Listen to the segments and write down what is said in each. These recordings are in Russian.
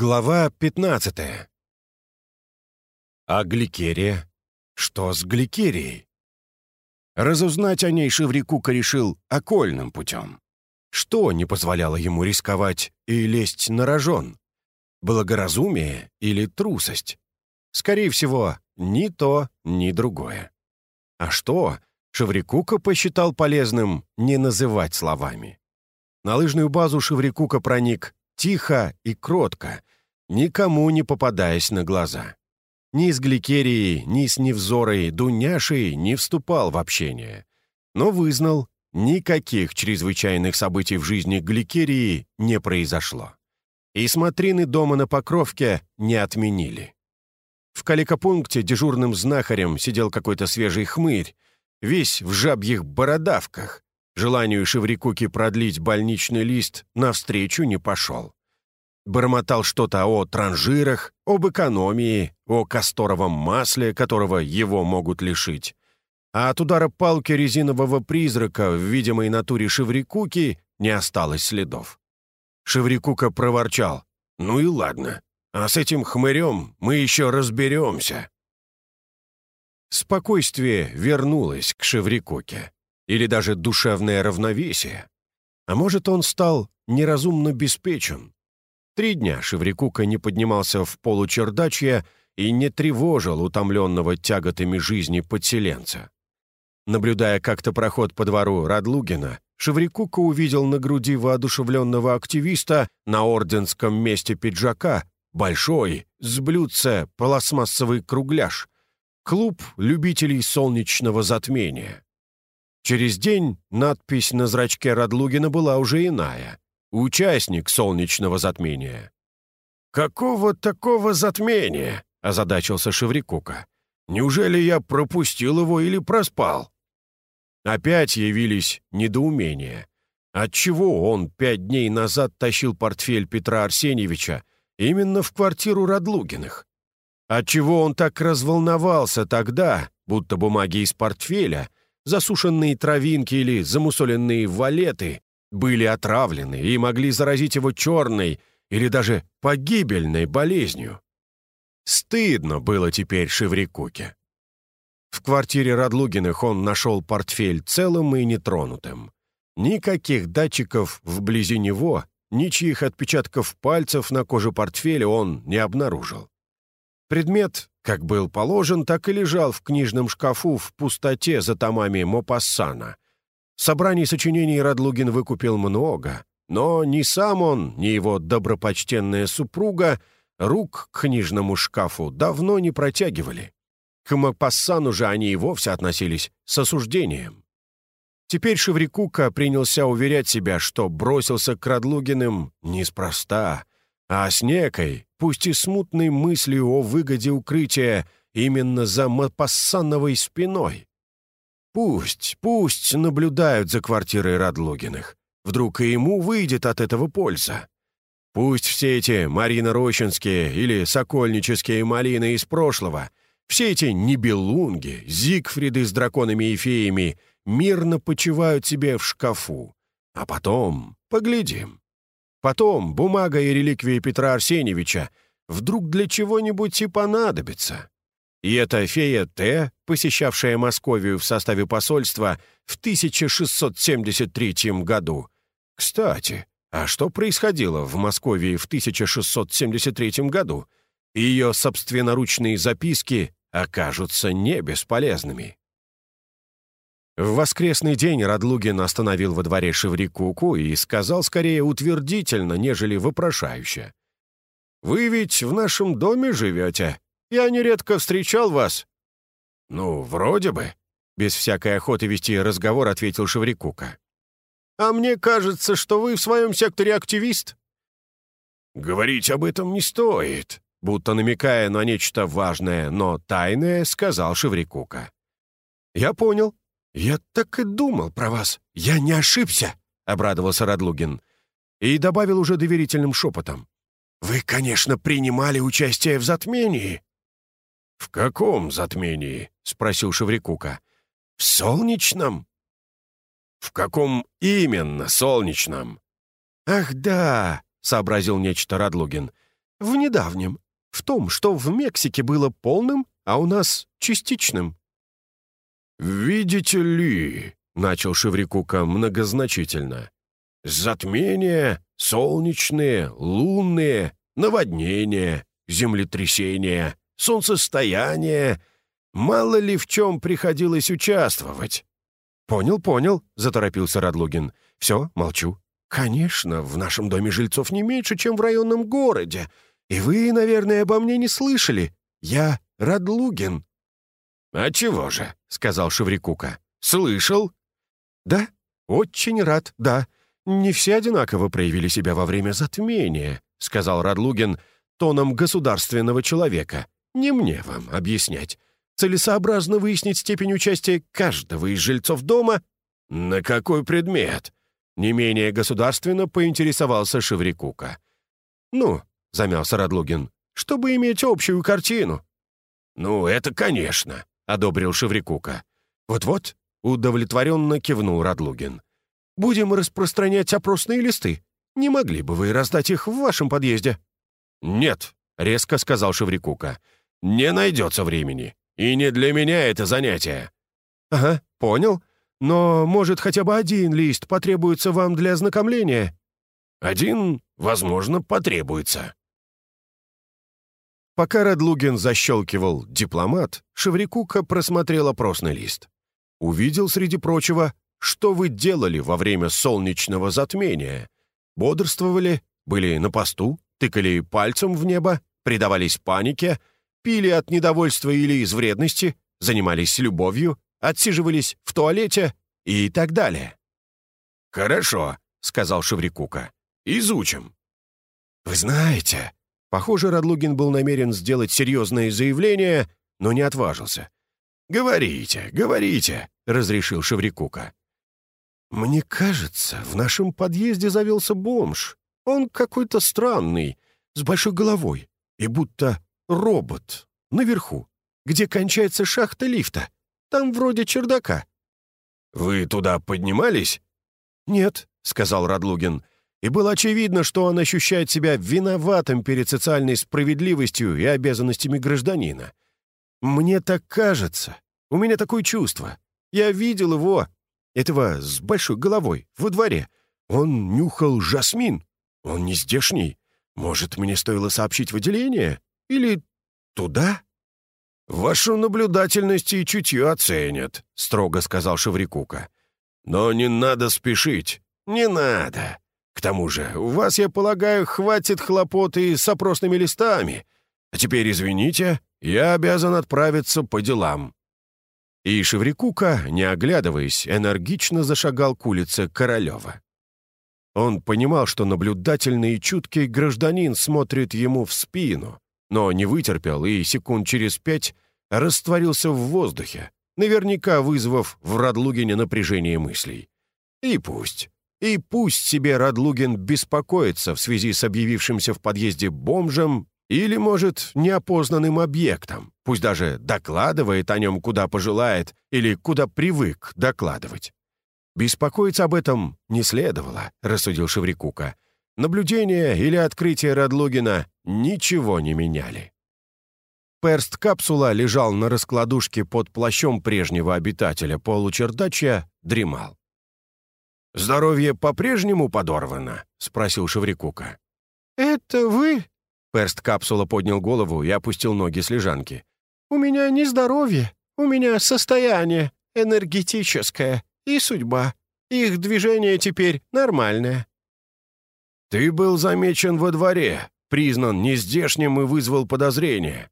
Глава 15 А гликерия? Что с гликерией? Разузнать о ней Шеврикука решил окольным путем. Что не позволяло ему рисковать и лезть на рожон? Благоразумие или трусость? Скорее всего, ни то, ни другое. А что, Шеврикука посчитал полезным не называть словами. На лыжную базу Шеврикука проник тихо и кротко, никому не попадаясь на глаза. Ни с Гликерией, ни с Невзорой, Дуняшей не вступал в общение. Но вызнал, никаких чрезвычайных событий в жизни Гликерии не произошло. И смотрины дома на Покровке не отменили. В каликопункте дежурным знахарем сидел какой-то свежий хмырь, весь в жабьих бородавках, Желанию Шеврикуки продлить больничный лист навстречу не пошел. Бормотал что-то о транжирах, об экономии, о касторовом масле, которого его могут лишить. А от удара палки резинового призрака в видимой натуре Шеврикуки не осталось следов. Шеврикука проворчал. «Ну и ладно. А с этим хмырем мы еще разберемся». Спокойствие вернулось к Шеврикуке или даже душевное равновесие. А может, он стал неразумно беспечен. Три дня Шеврикука не поднимался в получердачье и не тревожил утомленного тяготами жизни подселенца. Наблюдая как-то проход по двору Радлугина, Шеврикука увидел на груди воодушевленного активиста на орденском месте пиджака большой, с блюдца, пластмассовый кругляш. Клуб любителей солнечного затмения. Через день надпись на зрачке Радлугина была уже иная. «Участник солнечного затмения». «Какого такого затмения?» — озадачился Шеврикука. «Неужели я пропустил его или проспал?» Опять явились недоумения. Отчего он пять дней назад тащил портфель Петра Арсеньевича именно в квартиру Радлугиных? Отчего он так разволновался тогда, будто бумаги из портфеля засушенные травинки или замусоленные валеты были отравлены и могли заразить его черной или даже погибельной болезнью. Стыдно было теперь Шеврикуке. В квартире Радлугиных он нашел портфель целым и нетронутым. Никаких датчиков вблизи него, ничьих отпечатков пальцев на коже портфеля он не обнаружил. Предмет как был положен, так и лежал в книжном шкафу в пустоте за томами Мопассана. Собраний сочинений Радлугин выкупил много, но ни сам он, ни его добропочтенная супруга рук к книжному шкафу давно не протягивали. К Мопассану же они и вовсе относились с осуждением. Теперь Шеврикука принялся уверять себя, что бросился к Радлугиным неспроста, а с некой, пусть и смутной мыслью о выгоде укрытия именно за Мапассановой спиной. Пусть, пусть наблюдают за квартирой Радлогиных. Вдруг и ему выйдет от этого польза. Пусть все эти Марина Рощинские или Сокольнические малины из прошлого, все эти Нибелунги, Зигфриды с драконами и феями мирно почивают себе в шкафу. А потом поглядим. Потом бумага и реликвии Петра Арсеньевича вдруг для чего-нибудь и понадобится. И эта фея Т, посещавшая Московию в составе посольства в 1673 году. Кстати, а что происходило в Москве в 1673 году? Ее собственноручные записки окажутся не бесполезными. В воскресный день Радлугин остановил во дворе Шеврикуку и сказал скорее утвердительно, нежели вопрошающе. «Вы ведь в нашем доме живете? Я нередко встречал вас». «Ну, вроде бы», — без всякой охоты вести разговор ответил Шеврикука. «А мне кажется, что вы в своем секторе активист». «Говорить об этом не стоит», будто намекая на нечто важное, но тайное, сказал Шеврикука. «Я понял», «Я так и думал про вас. Я не ошибся», — обрадовался Радлугин. И добавил уже доверительным шепотом. «Вы, конечно, принимали участие в затмении». «В каком затмении?» — спросил Шеврикука. «В солнечном». «В каком именно солнечном?» «Ах, да!» — сообразил нечто Радлугин. в недавнем. В том, что в Мексике было полным, а у нас частичным». «Видите ли», — начал Шеврикука многозначительно, «затмения, солнечные, лунные, наводнения, землетрясения, солнцестояние. Мало ли в чем приходилось участвовать». «Понял, понял», — заторопился Радлугин. «Все, молчу. Конечно, в нашем доме жильцов не меньше, чем в районном городе. И вы, наверное, обо мне не слышали. Я Радлугин». «А чего же?» — сказал Шеврикука. «Слышал?» «Да, очень рад, да. Не все одинаково проявили себя во время затмения», — сказал Радлугин тоном государственного человека. «Не мне вам объяснять. Целесообразно выяснить степень участия каждого из жильцов дома?» «На какой предмет?» Не менее государственно поинтересовался Шеврикука. «Ну, — замялся Радлугин, — чтобы иметь общую картину». «Ну, это конечно», — одобрил Шеврикука. «Вот-вот», — удовлетворенно кивнул Радлугин. «Будем распространять опросные листы. Не могли бы вы раздать их в вашем подъезде?» «Нет», — резко сказал Шеврикука. «Не найдется времени. И не для меня это занятие». «Ага, понял. Но, может, хотя бы один лист потребуется вам для ознакомления?» «Один, возможно, потребуется». Пока Радлугин защелкивал «дипломат», Шеврикука просмотрел опросный лист. Увидел, среди прочего, что вы делали во время солнечного затмения. Бодрствовали, были на посту, тыкали пальцем в небо, предавались панике, пили от недовольства или из вредности, занимались любовью, отсиживались в туалете и так далее. «Хорошо», — сказал Шеврикука. «Изучим». «Вы знаете...» Похоже, Радлугин был намерен сделать серьезное заявление, но не отважился. «Говорите, говорите», — разрешил Шеврикука. «Мне кажется, в нашем подъезде завелся бомж. Он какой-то странный, с большой головой, и будто робот, наверху, где кончается шахта лифта. Там вроде чердака». «Вы туда поднимались?» «Нет», — сказал Радлугин. И было очевидно, что он ощущает себя виноватым перед социальной справедливостью и обязанностями гражданина. «Мне так кажется. У меня такое чувство. Я видел его, этого с большой головой, во дворе. Он нюхал жасмин. Он не здешний. Может, мне стоило сообщить в отделение? Или туда?» «Вашу наблюдательность и чутье оценят», — строго сказал Шеврикука. «Но не надо спешить. Не надо. К тому же, у вас, я полагаю, хватит хлопоты с опросными листами. А теперь, извините, я обязан отправиться по делам». И Шеврикука, не оглядываясь, энергично зашагал к улице Королева. Он понимал, что наблюдательный и чуткий гражданин смотрит ему в спину, но не вытерпел и секунд через пять растворился в воздухе, наверняка вызвав в Радлугине напряжение мыслей. И пусть. И пусть себе Радлугин беспокоится в связи с объявившимся в подъезде бомжем или, может, неопознанным объектом, пусть даже докладывает о нем куда пожелает или куда привык докладывать. Беспокоиться об этом не следовало, рассудил Шеврикука. Наблюдение или открытие Радлугина ничего не меняли. Перст-капсула лежал на раскладушке под плащом прежнего обитателя получердача, дремал. «Здоровье по-прежнему подорвано?» — спросил Шеврикука. «Это вы?» — Перст-капсула поднял голову и опустил ноги с лежанки. «У меня не здоровье, у меня состояние энергетическое и судьба. Их движение теперь нормальное. «Ты был замечен во дворе, признан нездешним и вызвал подозрение».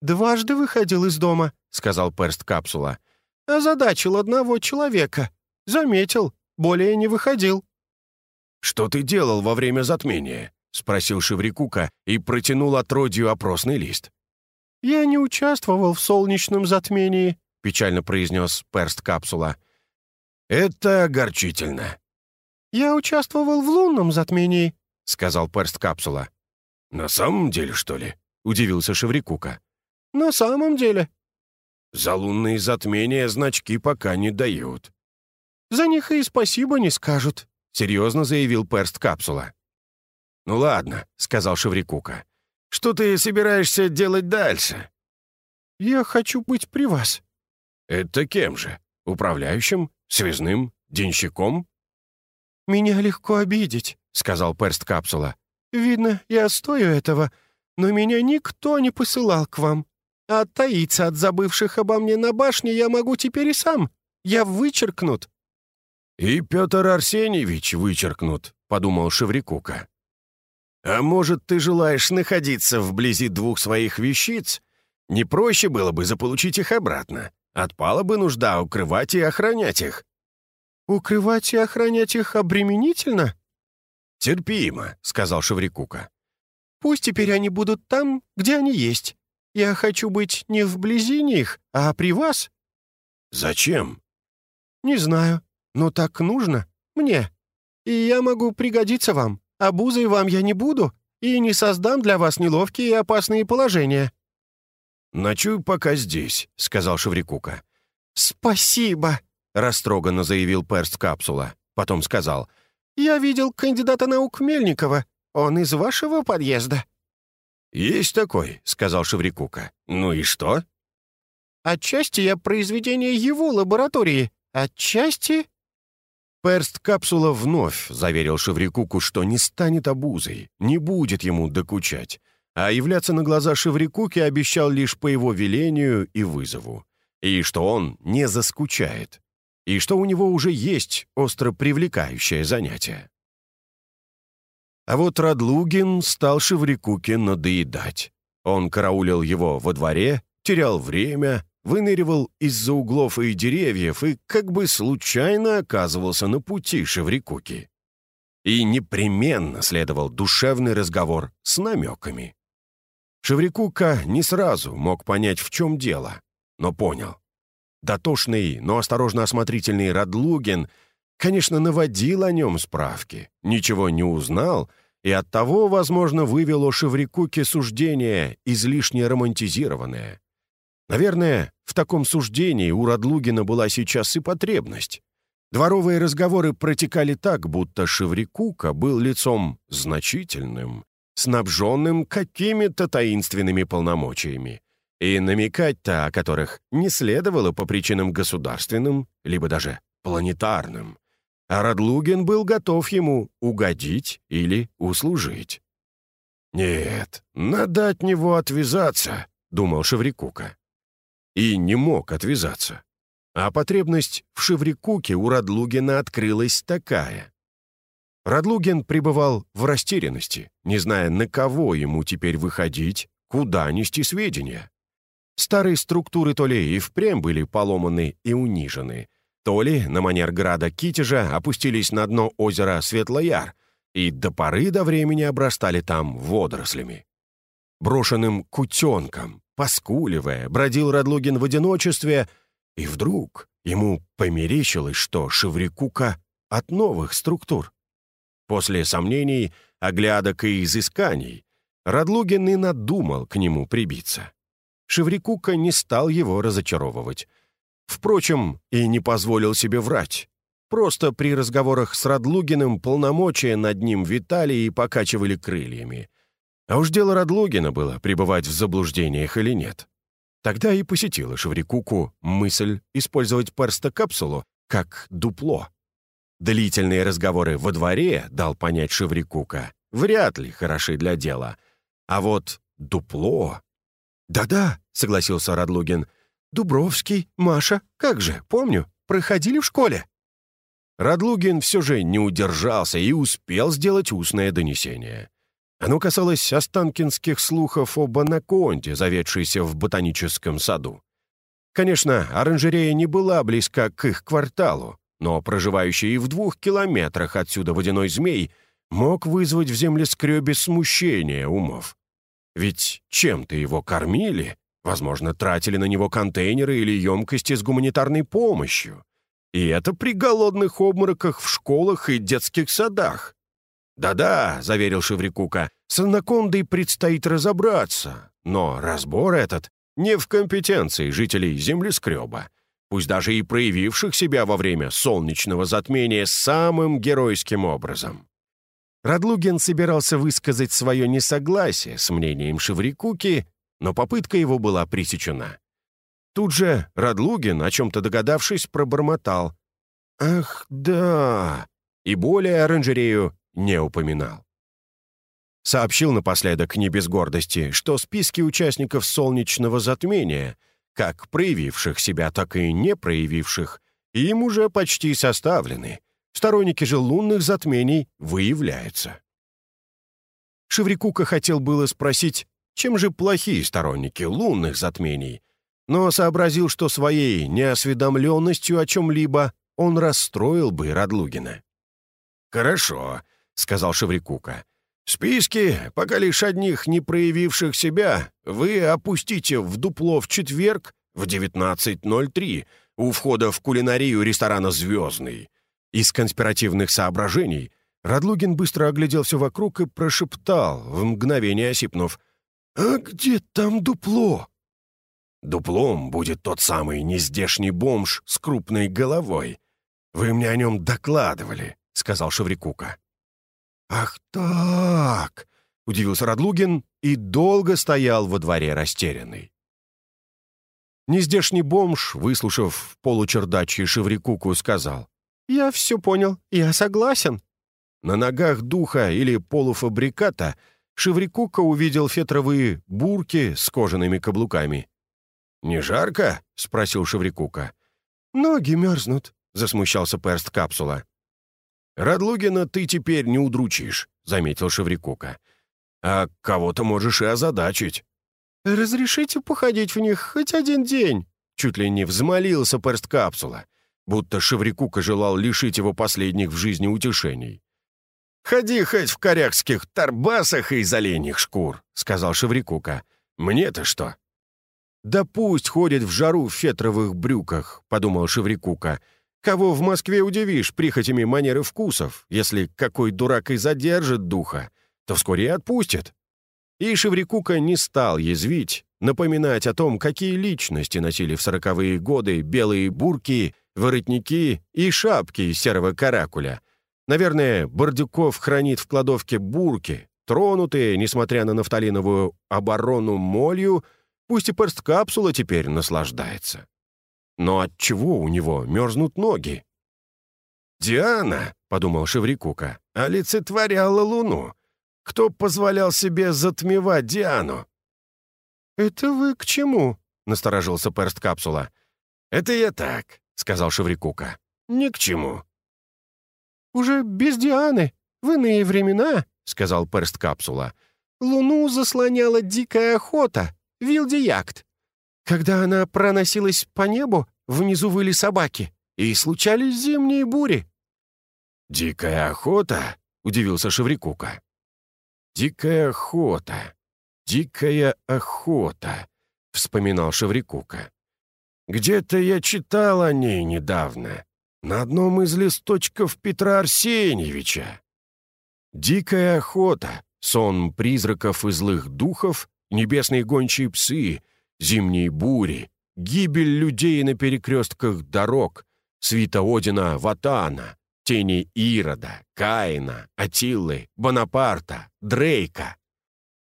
«Дважды выходил из дома», — сказал перст капсула. «Озадачил одного человека. Заметил, более не выходил». «Что ты делал во время затмения?» — спросил Шеврикука и протянул отродью опросный лист. «Я не участвовал в солнечном затмении», — печально произнес перст капсула. «Это огорчительно. «Я участвовал в лунном затмении», — сказал перст капсула. «На самом деле, что ли?» — удивился Шеврикука. «На самом деле». «За лунные затмения значки пока не дают». «За них и спасибо не скажут», — серьезно заявил перст капсула. «Ну ладно», — сказал Шеврикука. Что ты собираешься делать дальше?» «Я хочу быть при вас». «Это кем же? Управляющим? Связным? Денщиком?» «Меня легко обидеть», — сказал перст капсула. «Видно, я стою этого, но меня никто не посылал к вам. А таиться от забывших обо мне на башне я могу теперь и сам. Я вычеркнут». «И Петр Арсеньевич вычеркнут», — подумал Шеврикука. «А может, ты желаешь находиться вблизи двух своих вещиц? Не проще было бы заполучить их обратно. Отпала бы нужда укрывать и охранять их». «Укрывать и охранять их обременительно?» «Терпимо», — сказал Шеврикука. «Пусть теперь они будут там, где они есть. Я хочу быть не вблизи них, а при вас». «Зачем?» «Не знаю, но так нужно. Мне. И я могу пригодиться вам. Обузой вам я не буду и не создам для вас неловкие и опасные положения». «Ночуй пока здесь», — сказал Шеврикука. «Спасибо», — растроганно заявил перст капсула. Потом сказал. «Я видел кандидата наук Мельникова. Он из вашего подъезда». «Есть такой», — сказал Шеврикука. «Ну и что?» «Отчасти я произведение его лаборатории. Отчасти...» Перст капсула вновь заверил Шеврикуку, что не станет обузой, не будет ему докучать, а являться на глаза Шеврикуке обещал лишь по его велению и вызову, и что он не заскучает, и что у него уже есть остро привлекающее занятие. А вот Радлугин стал Шеврикуке надоедать. Он караулил его во дворе, терял время, выныривал из-за углов и деревьев и как бы случайно оказывался на пути Шеврикуки. И непременно следовал душевный разговор с намеками. Шеврикука не сразу мог понять, в чем дело, но понял. Дотошный, но осторожно осмотрительный Радлугин, конечно, наводил о нем справки, ничего не узнал и оттого, возможно, вывел о Шеврикуке суждение излишне романтизированное. Наверное, в таком суждении у Радлугина была сейчас и потребность. Дворовые разговоры протекали так, будто Шеврикука был лицом значительным, снабженным какими-то таинственными полномочиями, и намекать-то о которых не следовало по причинам государственным, либо даже планетарным. А Радлугин был готов ему угодить или услужить. «Нет, надо от него отвязаться», — думал Шеврикука и не мог отвязаться. А потребность в Шеврикуке у Радлугина открылась такая. Радлугин пребывал в растерянности, не зная, на кого ему теперь выходить, куда нести сведения. Старые структуры то ли и впрямь были поломаны и унижены, то ли, на манер града Китежа, опустились на дно озера Светлояр и до поры до времени обрастали там водорослями. Брошенным кутенком, Поскуливая, бродил Радлугин в одиночестве, и вдруг ему померещилось, что Шеврикука от новых структур. После сомнений, оглядок и изысканий, Радлугин и надумал к нему прибиться. Шеврикука не стал его разочаровывать. Впрочем, и не позволил себе врать. Просто при разговорах с Радлугиным полномочия над ним витали и покачивали крыльями. А уж дело Радлогина было, пребывать в заблуждениях или нет. Тогда и посетила Шеврикуку мысль использовать перстокапсулу как дупло. Длительные разговоры во дворе, дал понять Шеврикука, вряд ли хороши для дела. А вот дупло... «Да-да», — согласился Радлугин. «Дубровский, Маша, как же, помню, проходили в школе». Радлугин все же не удержался и успел сделать устное донесение. Оно касалось останкинских слухов об анаконде, заведшейся в ботаническом саду. Конечно, оранжерея не была близка к их кварталу, но проживающий в двух километрах отсюда водяной змей мог вызвать в землескребе смущение умов. Ведь чем-то его кормили, возможно, тратили на него контейнеры или емкости с гуманитарной помощью. И это при голодных обмороках в школах и детских садах. «Да-да», — заверил Шеврикука, — «с анакондой предстоит разобраться, но разбор этот не в компетенции жителей землескреба, пусть даже и проявивших себя во время солнечного затмения самым геройским образом». Радлугин собирался высказать свое несогласие с мнением Шеврикуки, но попытка его была пресечена. Тут же Радлугин, о чем-то догадавшись, пробормотал. «Ах, да!» и более оранжерею не упоминал. Сообщил напоследок не без гордости, что списки участников солнечного затмения, как проявивших себя, так и не проявивших, им уже почти составлены. Сторонники же лунных затмений выявляются. Шеврикука хотел было спросить, чем же плохие сторонники лунных затмений, но сообразил, что своей неосведомленностью о чем-либо он расстроил бы Радлугина. «Хорошо», — сказал Шеврикука. «Списки, пока лишь одних не проявивших себя, вы опустите в дупло в четверг в 19.03 у входа в кулинарию ресторана «Звездный». Из конспиративных соображений Радлугин быстро оглядел все вокруг и прошептал, в мгновение осипнув. «А где там дупло?» «Дуплом будет тот самый нездешний бомж с крупной головой. Вы мне о нем докладывали», — сказал Шеврикука. «Ах так!» — удивился Радлугин и долго стоял во дворе растерянный. Нездешний бомж, выслушав в получердачье Шеврикуку, сказал. «Я все понял, я согласен». На ногах духа или полуфабриката Шеврикука увидел фетровые бурки с кожаными каблуками. «Не жарко?» — спросил Шеврикука. «Ноги мерзнут», — засмущался перст капсула. «Радлугина ты теперь не удручишь», — заметил Шеврикука. «А кого-то можешь и озадачить». «Разрешите походить в них хоть один день?» Чуть ли не взмолился перст капсула, будто Шеврикука желал лишить его последних в жизни утешений. «Ходи хоть в корякских тарбасах и из оленьих шкур», — сказал Шеврикука. «Мне-то что?» «Да пусть ходит в жару в фетровых брюках», — подумал Шеврикука. «Кого в Москве удивишь прихотями манеры вкусов? Если какой дурак и задержит духа, то вскоре и отпустит». И Шеврикука не стал язвить, напоминать о том, какие личности носили в сороковые годы белые бурки, воротники и шапки из серого каракуля. Наверное, Бордюков хранит в кладовке бурки, тронутые, несмотря на нафталиновую оборону молью, пусть и перст-капсула теперь наслаждается. Но от чего у него мерзнут ноги? «Диана», — подумал Шеврикука, — олицетворяла луну. Кто позволял себе затмевать Диану?» «Это вы к чему?» — насторожился перст-капсула. «Это я так», — сказал Шеврикука. «Ни к чему». «Уже без Дианы, в иные времена», — сказал перст-капсула. «Луну заслоняла дикая охота, вилдиякт. Когда она проносилась по небу, внизу выли собаки, и случались зимние бури». «Дикая охота?» — удивился Шеврикука. «Дикая охота! Дикая охота!» — вспоминал Шеврикука. «Где-то я читал о ней недавно, на одном из листочков Петра Арсеньевича. Дикая охота, сон призраков и злых духов, небесные гончие псы, зимние бури, гибель людей на перекрестках дорог, свита Одина Ватана, тени Ирода, Каина, Атиллы, Бонапарта, Дрейка.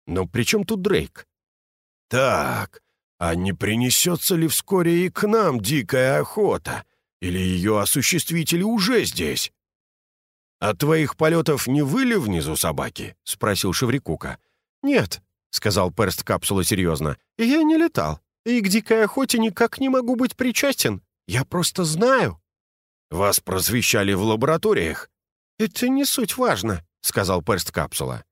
Но при чем тут Дрейк? Так, а не принесется ли вскоре и к нам дикая охота? Или ее осуществители уже здесь? «От твоих полетов не выли внизу собаки?» — спросил Шеврикука. «Нет», — сказал перст капсулы серьезно. «Я не летал, и к дикой охоте никак не могу быть причастен. Я просто знаю». «Вас просвещали в лабораториях?» «Это не суть важно», — сказал перст капсула.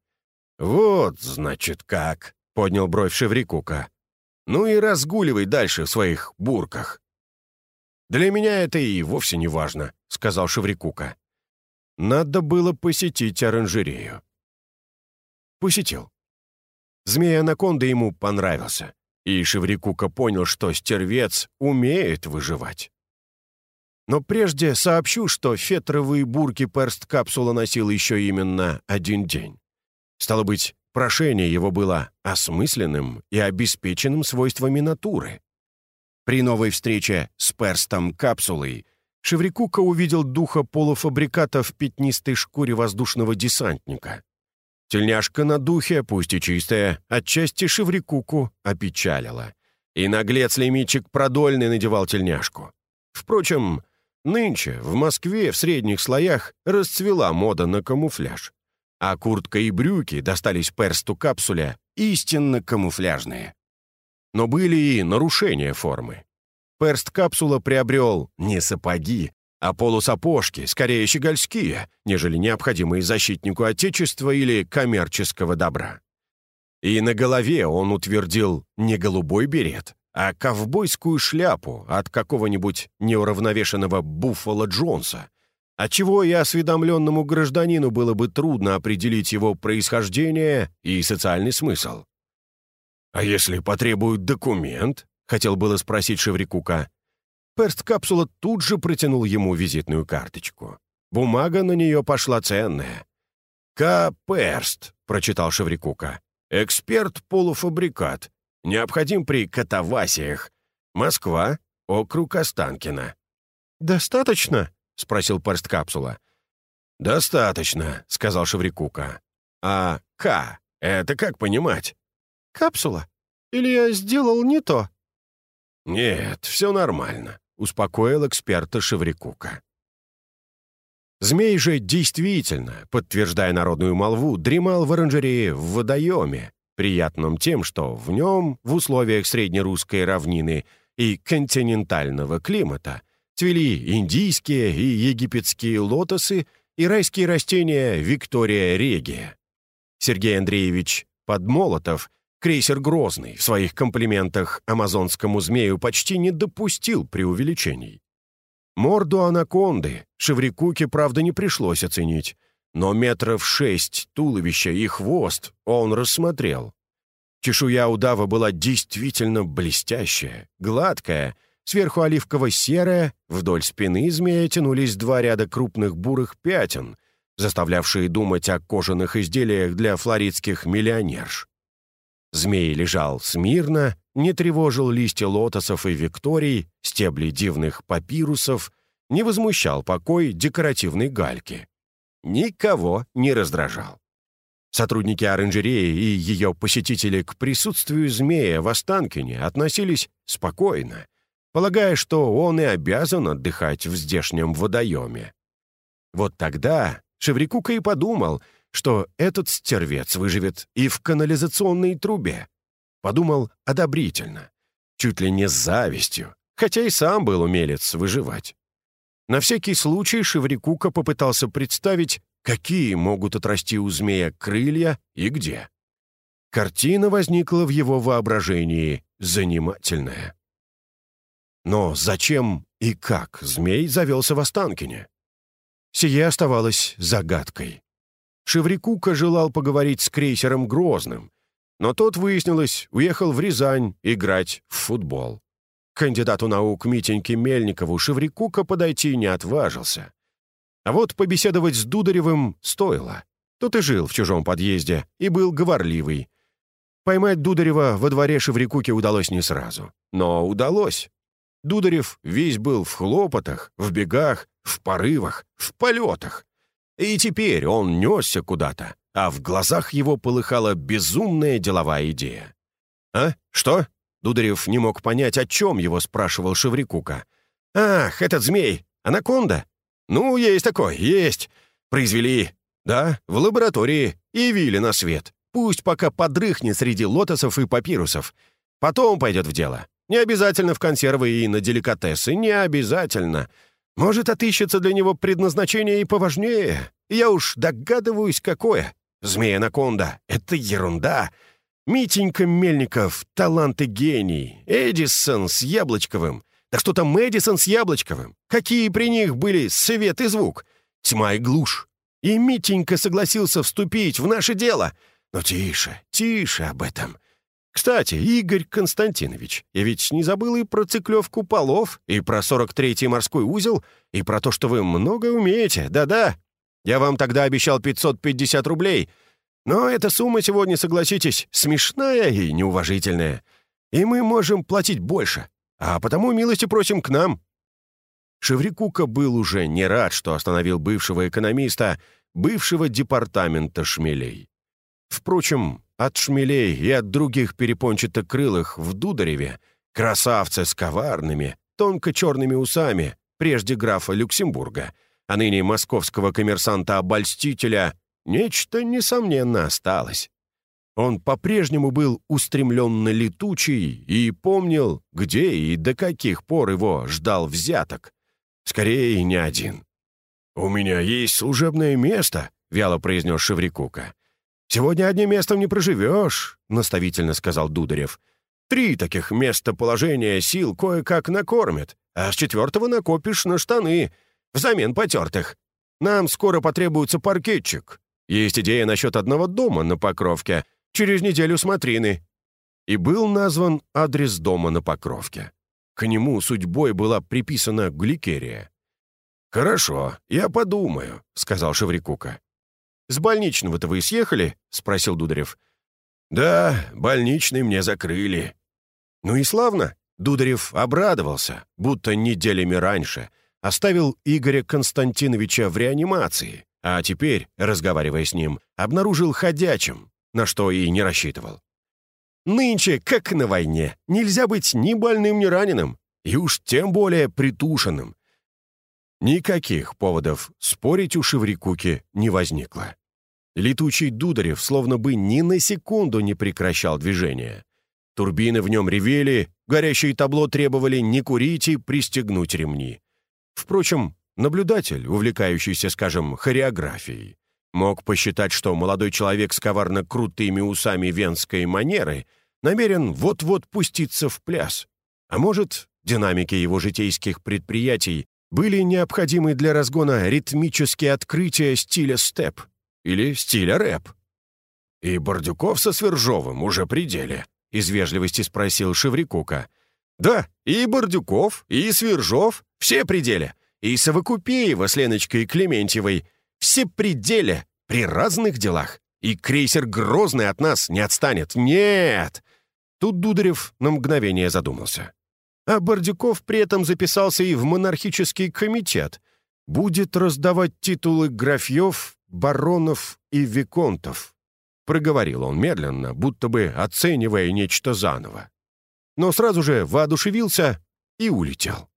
«Вот, значит, как», — поднял бровь Шеврикука. «Ну и разгуливай дальше в своих бурках». «Для меня это и вовсе не важно», — сказал Шеврикука. «Надо было посетить оранжерею». Посетил. Змея-анаконда ему понравился, и Шеврикука понял, что стервец умеет выживать. Но прежде сообщу, что фетровые бурки перст-капсула носил еще именно один день. Стало быть, прошение его было осмысленным и обеспеченным свойствами натуры. При новой встрече с перстом капсулой Шеврикука увидел духа полуфабриката в пятнистой шкуре воздушного десантника. Тельняшка на духе, пусть и чистая, отчасти Шеврикуку опечалила. И наглец лимитчик продольный надевал тельняшку. Впрочем, нынче в Москве в средних слоях расцвела мода на камуфляж. А куртка и брюки достались персту капсуля истинно камуфляжные. Но были и нарушения формы. Перст капсула приобрел не сапоги, а полусапожки, скорее щегольские, нежели необходимые защитнику Отечества или коммерческого добра. И на голове он утвердил не голубой берет, а ковбойскую шляпу от какого-нибудь неуравновешенного Буффало Джонса, отчего и осведомленному гражданину было бы трудно определить его происхождение и социальный смысл. «А если потребуют документ?» — хотел было спросить Шеврикука. Перст-капсула тут же протянул ему визитную карточку. Бумага на нее пошла ценная. «К. Перст», — прочитал Шеврикука. «Эксперт-полуфабрикат. Необходим при катавасиях. Москва, округ Останкино». «Достаточно?» — спросил Перст-капсула. «Достаточно», — сказал Шеврикука. «А К — это как понимать?» «Капсула? Или я сделал не то?» «Нет, все нормально», — успокоил эксперта Шеврикука. Змей же действительно, подтверждая народную молву, дремал в оранжерее в водоеме, приятном тем, что в нем, в условиях среднерусской равнины и континентального климата, цвели индийские и египетские лотосы и райские растения Виктория Регия. Сергей Андреевич Подмолотов Крейсер «Грозный» в своих комплиментах амазонскому змею почти не допустил преувеличений. Морду анаконды Шеврикуке, правда, не пришлось оценить, но метров шесть туловища и хвост он рассмотрел. Чешуя удава была действительно блестящая, гладкая, сверху оливково-серая, вдоль спины змея тянулись два ряда крупных бурых пятен, заставлявшие думать о кожаных изделиях для флоридских миллионерш. Змей лежал смирно, не тревожил листья лотосов и викторий, стебли дивных папирусов, не возмущал покой декоративной гальки. Никого не раздражал. Сотрудники оранжереи и ее посетители к присутствию змея в Останкине относились спокойно, полагая, что он и обязан отдыхать в здешнем водоеме. Вот тогда Шеврикука и подумал — что этот стервец выживет и в канализационной трубе. Подумал одобрительно, чуть ли не с завистью, хотя и сам был умелец выживать. На всякий случай Шеврикука попытался представить, какие могут отрасти у змея крылья и где. Картина возникла в его воображении занимательная. Но зачем и как змей завелся в Останкине? Сие оставалось загадкой. Шеврикука желал поговорить с крейсером Грозным, но тот, выяснилось, уехал в Рязань играть в футбол. Кандидату наук Митеньке Мельникову Шеврикука подойти не отважился. А вот побеседовать с Дударевым стоило. Тот и жил в чужом подъезде и был говорливый. Поймать Дударева во дворе Шеврикуке удалось не сразу. Но удалось. Дударев весь был в хлопотах, в бегах, в порывах, в полетах. И теперь он несся куда-то, а в глазах его полыхала безумная деловая идея. «А? Что?» Дударев не мог понять, о чем его спрашивал Шеврикука. «Ах, этот змей! Анаконда? Ну, есть такой, есть. Произвели, да, в лаборатории и на свет. Пусть пока подрыхнет среди лотосов и папирусов. Потом пойдет в дело. Не обязательно в консервы и на деликатесы, не обязательно. Может, отыщется для него предназначение и поважнее? Я уж догадываюсь, какое. Змея-анаконда — это ерунда. Митенька Мельников — талант и гений. Эдисон с Яблочковым. Да что там Эдисон с Яблочковым? Какие при них были свет и звук? Тьма и глушь. И Митенька согласился вступить в наше дело. Но тише, тише об этом. Кстати, Игорь Константинович, я ведь не забыл и про циклевку полов, и про 43-й морской узел, и про то, что вы много умеете, да-да. Я вам тогда обещал 550 рублей, но эта сумма сегодня, согласитесь, смешная и неуважительная. И мы можем платить больше, а потому милости просим к нам». Шеврикука был уже не рад, что остановил бывшего экономиста, бывшего департамента шмелей. Впрочем, от шмелей и от других перепончатокрылых в Дудареве красавцы с коварными, тонко черными усами, прежде графа Люксембурга, а ныне московского коммерсанта-обольстителя, нечто, несомненно, осталось. Он по-прежнему был устремленно летучий и помнил, где и до каких пор его ждал взяток. Скорее, не один. «У меня есть служебное место», — вяло произнес Шеврикука. «Сегодня одним местом не проживешь», — наставительно сказал Дударев. «Три таких места положения сил кое-как накормят, а с четвертого накопишь на штаны, взамен потертых. Нам скоро потребуется паркетчик. Есть идея насчет одного дома на Покровке. Через неделю смотрины». И был назван адрес дома на Покровке. К нему судьбой была приписана гликерия. «Хорошо, я подумаю», — сказал Шеврикука. «С больничного-то вы съехали?» — спросил Дударев. «Да, больничный мне закрыли». «Ну и славно!» — Дударев обрадовался, будто неделями раньше. Оставил Игоря Константиновича в реанимации, а теперь, разговаривая с ним, обнаружил ходячим, на что и не рассчитывал. «Нынче, как на войне, нельзя быть ни больным, ни раненым, и уж тем более притушенным». Никаких поводов спорить у Шеврикуки не возникло. Летучий Дударев словно бы ни на секунду не прекращал движения. Турбины в нем ревели, горящие табло требовали не курить и пристегнуть ремни. Впрочем, наблюдатель, увлекающийся, скажем, хореографией, мог посчитать, что молодой человек с коварно крутыми усами венской манеры намерен вот-вот пуститься в пляс. А может, динамики его житейских предприятий были необходимы для разгона ритмические открытия стиля степ, или стиля рэп? И Бордюков со Свержовым уже при деле, из вежливости спросил Шеврикука. Да, и Бордюков, и Свержов, все при деле. И Совокупеева с Леночкой Клементьевой, все при деле, при разных делах. И крейсер Грозный от нас не отстанет. Нет! Тут Дударев на мгновение задумался. А Бордюков при этом записался и в монархический комитет. Будет раздавать титулы графьев баронов и виконтов», — проговорил он медленно, будто бы оценивая нечто заново. Но сразу же воодушевился и улетел.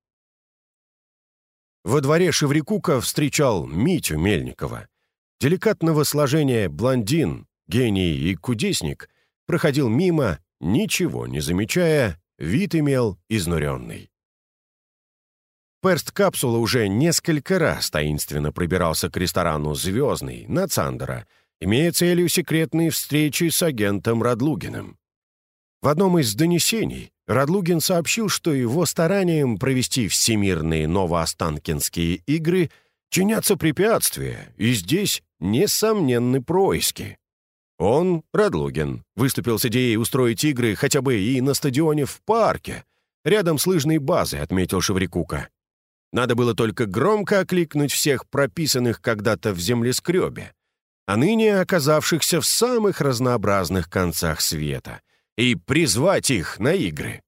Во дворе Шеврикука встречал Митю Мельникова. Деликатного сложения блондин, гений и кудесник проходил мимо, ничего не замечая, вид имел изнуренный. Перст капсула уже несколько раз таинственно пробирался к ресторану «Звездный» на Цандера, имея целью секретные встречи с агентом Радлугиным. В одном из донесений Радлугин сообщил, что его старанием провести всемирные новоостанкинские игры чинятся препятствия, и здесь несомненны происки. Он, Радлугин, выступил с идеей устроить игры хотя бы и на стадионе в парке, рядом с лыжной базой, отметил Шеврикука. Надо было только громко окликнуть всех прописанных когда-то в землескребе, а ныне оказавшихся в самых разнообразных концах света, и призвать их на игры.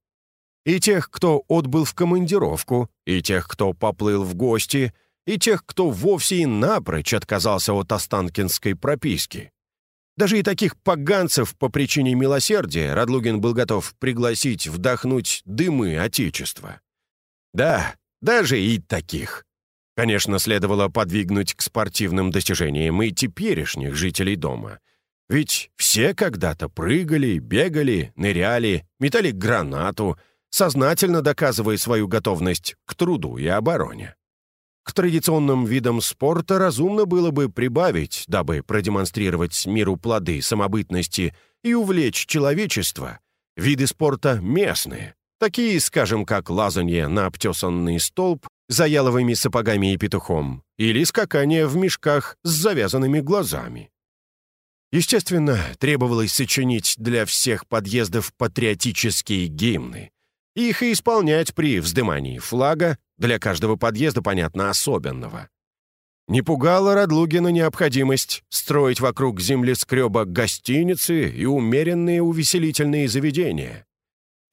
И тех, кто отбыл в командировку, и тех, кто поплыл в гости, и тех, кто вовсе и напрочь отказался от останкинской прописки. Даже и таких поганцев по причине милосердия Радлугин был готов пригласить вдохнуть дымы Отечества. Да, даже и таких. Конечно, следовало подвигнуть к спортивным достижениям и теперешних жителей дома. Ведь все когда-то прыгали, бегали, ныряли, метали гранату, сознательно доказывая свою готовность к труду и обороне. К традиционным видам спорта разумно было бы прибавить, дабы продемонстрировать миру плоды самобытности и увлечь человечество, виды спорта местные, Такие, скажем, как лазанье на обтесанный столб за яловыми сапогами и петухом, или скакание в мешках с завязанными глазами. Естественно, требовалось сочинить для всех подъездов патриотические гимны. Их и исполнять при вздымании флага, для каждого подъезда, понятно, особенного. Не пугала Радлугина необходимость строить вокруг землескреба гостиницы и умеренные увеселительные заведения.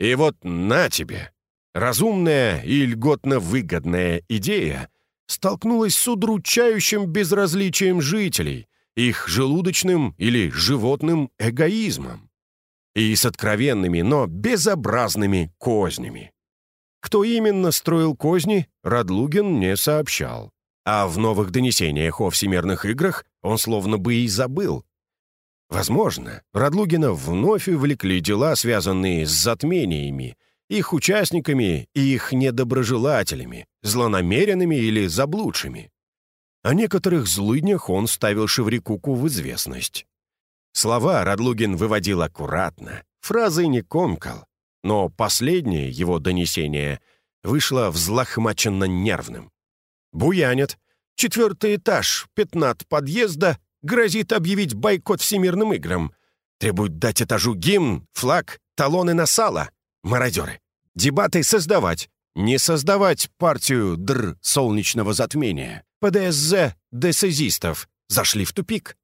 И вот на тебе! Разумная и льготно выгодная идея столкнулась с удручающим безразличием жителей, их желудочным или животным эгоизмом и с откровенными, но безобразными кознями. Кто именно строил козни, Радлугин не сообщал. А в новых донесениях о всемирных играх он словно бы и забыл. Возможно, Радлугина вновь увлекли дела, связанные с затмениями, их участниками и их недоброжелателями, злонамеренными или заблудшими. О некоторых злыднях он ставил Шеврикуку в известность. Слова Радлугин выводил аккуратно, фразы не комкал, но последнее его донесение вышло взлохмаченно нервным. «Буянит. Четвертый этаж, пятнат подъезда, грозит объявить бойкот всемирным играм. Требует дать этажу гимн, флаг, талоны на сало. Мародеры. Дебаты создавать. Не создавать партию др солнечного затмения. ПДСЗ десезистов. Зашли в тупик.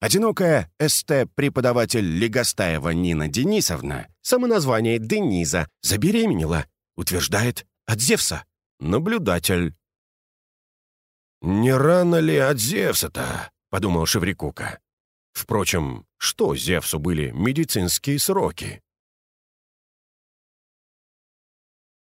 Одинокая СТ-преподаватель Легостаева Нина Денисовна, самоназвание Дениза, забеременела, утверждает, от Зевса. Наблюдатель. «Не рано ли от Зевса-то?» — подумал Шеврикука. Впрочем, что Зевсу были медицинские сроки?